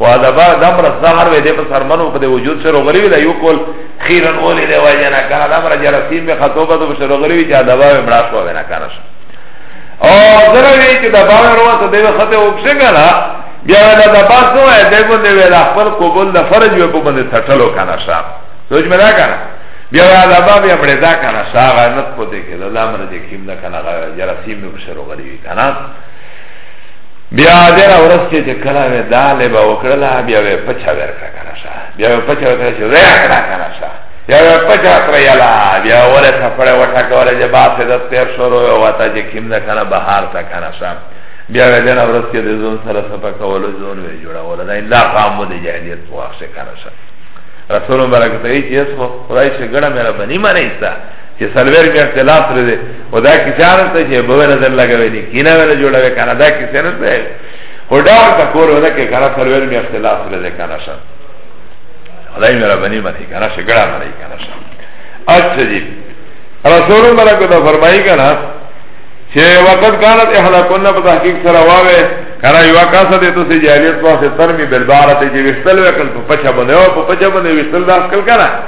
و دا با دا مر زهر وې دې په سرمنو په وجود سره غلي دا یو کول خیرن اولی دی وای نه کنه دا مر جرسیم به خطوبه تو سره غلي چې دا به مړا شو نه کنه او زره وی چې دا باور وته دې خطه وکړه کنه بیا دا دا پاسو اې دې باندې ویل خپل قبول د فرج په باندې ټټلو کنه شاه سوچ مې دا کنه بیا دا باب یې مړ دا کنه شاه غنت پته کې دا مر دې کیم نه کنه جرسیم به سره غلي کنه بیا دیر ورځ کې چې کله وې دا لبا وکړله بیا وې پچا ورکړه کنه شا بیا وې پچا ورکړه چې وې کړه کنه شا بیا وې پچا ترې یلا بیا وله سفر وټه کوله چې با سه د تیر شروع وته چې کیم نه کنه بهار تا کنه شا بیا وې دیر ورځ کې د زون سره سفر کول زون وې جوړه ولا دا انده قامو د جاهلیت واخشه کنه شا رسول مبارک ته یې چې اسمو خدای شه ګړه مې را بنی مانه ایستا چه سلویر می اختلاف سره ده و دا کسی آنستا چه بوه نظر لگوه نی کینا وینا جوڑا وی کانا دا کسی آنستا ہے و داور تا کور ودا که کانا سلویر می اختلاف سره ده کانا شا خدای میرا بنی منی کانا شا گڑا منی کانا شا اچھا جی رسول اللہ کو دا فرمائی کانا چه وقت کانت احلا کننا پا تحقیق سر واوه کانا یوا کاسا دیتو سی جالیت واسه ترمی بالبارت جی وشتل وکل پا پچا بنده و پا پچا بنده وشتل داخل کانا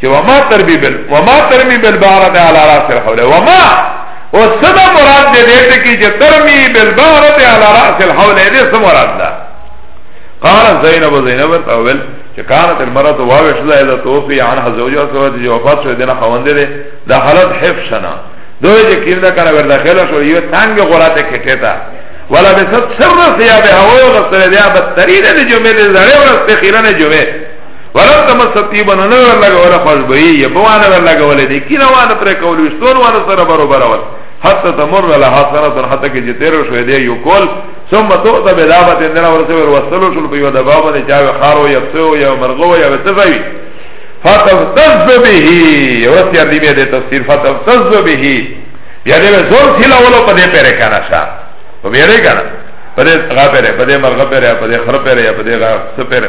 چه وما ترمی بل وما ترمی بل بارد علا راس الحول وما و سنا مراد ده دیتا کی چه ترمی بل بارد علا راس الحول ده سنا مراد ده قال زینب و زینب تاویل چه کانت المرات واوش ده اذا توفی عنها زوجی و سوات جه وفات شو دینا خوانده ده ده حالت حفشنا دوی چه کیم ده کنه وردخیل شو یو تنگ غرات کتی تا ولا بسط سر سیابه هوا غصر دیا بدترین ده جمعه ده زره ورست خیران جمعه ولن تمس طیبا نه ور لګه ولا خوش به یې په وانه ور لګه ولې دې کینه وانه پر کول وشتون وانه سره برابر ول حتی تمر له حسنه حتی کې چې تیر شو دې یو کول ثم تو ته بدابت اندر ورته ور وصلو شل په یو دباب نه چا خارو یا سو یا مرغو یا تفوی فتفتز به وسیا دې به تفسیر فتفتز به یا دې زور ثلا ولو په دې پره کنه شا په بیره کنه په دې غا پره په دې مرغ پره په دې خر پره په دې غا سپره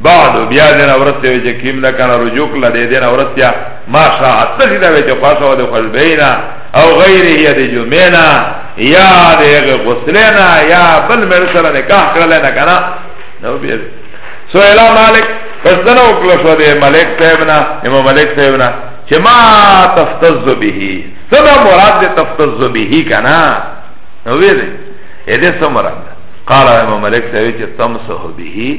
بعد بیا دین اورسته وی چې کیم نه کنه رجوع کړه دې دین اورسته ما شاء اتخی دا وی چې خاصه و د خلبینا او غیره یا د جمعنا یا د غسلنا یا بل مر سره نکاح کړل نه کنه نو بیا سو الا مالک پس دنه وکړه شو د ملک صاحبنا امام ملک صاحبنا چې ما تفتز به سبا مراد د تفتز به کنه نو وی دې دې سمرا قال امام ملک صاحب چې تمسح به